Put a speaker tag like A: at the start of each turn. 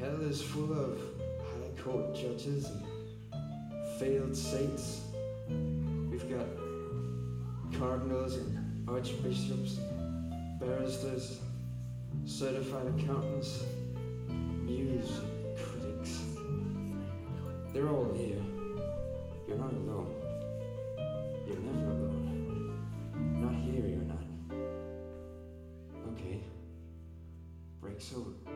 A: Hell is full of high court judges and failed saints. We've got cardinals and archbishops, barristers, certified accountants, music critics. They're all here. You're not alone. You're never alone. Not here, you're not. Okay. Break's over.